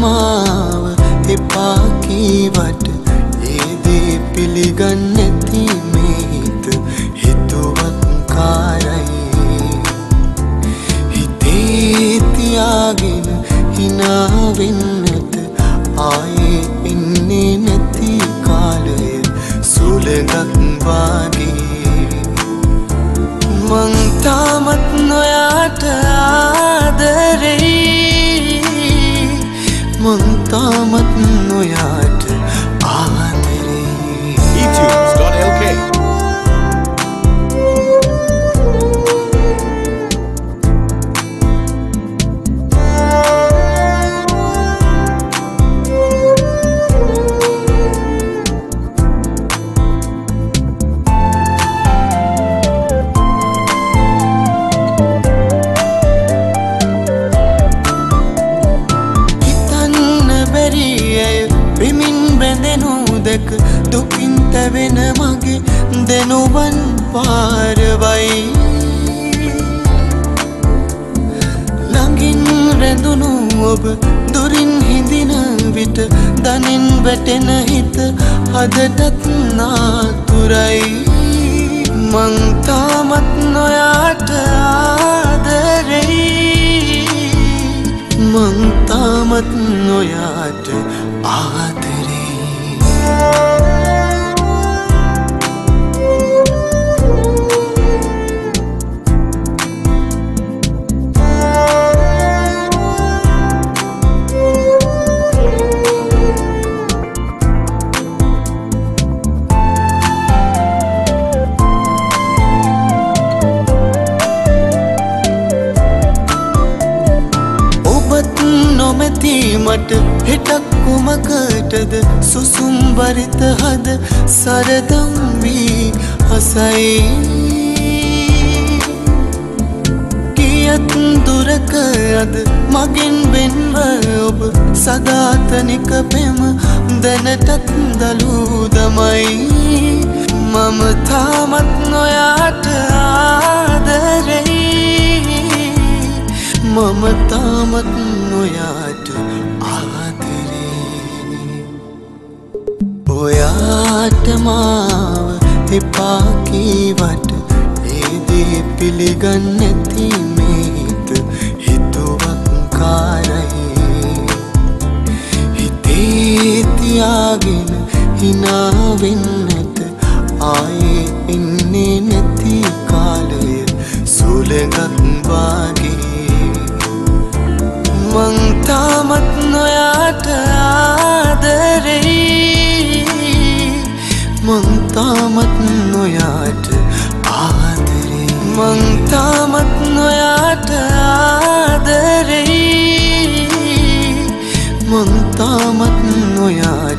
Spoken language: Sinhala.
මාව එපා කීවට ඒ දේ පිළිගන්නේ මේ හිත හිතුවක් කාරයි. හිතේ තියාගෙන hina වෙන්නට ආයේ එන්නේ නැති කාලය සුලඟක් වාගේ. මං තාමත් නොයාට මං තාමත් බැඳෙනු දැක දුකින් තැවෙන මගේ දෙනුවන් පාරවයි. ළඟින් රැඳුණු ඔබ දුරින් හිඳින විට දනින් වැටෙන හිත හදටත් නාතුරයි. මං තාමත් නොයාට ආදරෙයි. මං තාමත් නොයාට ආදරේ නොමැති මට හෙටක් කුමකටද සුසුම්බරිත හද සරදම් වී හසයි. කියත් දුරක අද මගෙන් වෙන්ව ඔබ සදාතනික පෙම දැනටත් දලූදමයි මම තාමත් නොයාට ආදරෙයි මම තාමත් ඔයාට මාව එපා කීවට ඒදේ පිළිගන්නැති මේ හිත හිතුවක් කාරයි. හිතේ තියාගෙන හිනාවෙන්නට ආයේ එන්නේ ආදරෙයි මං තාමත් නොයාට ආදරෙයි මං තාමත් නොයාට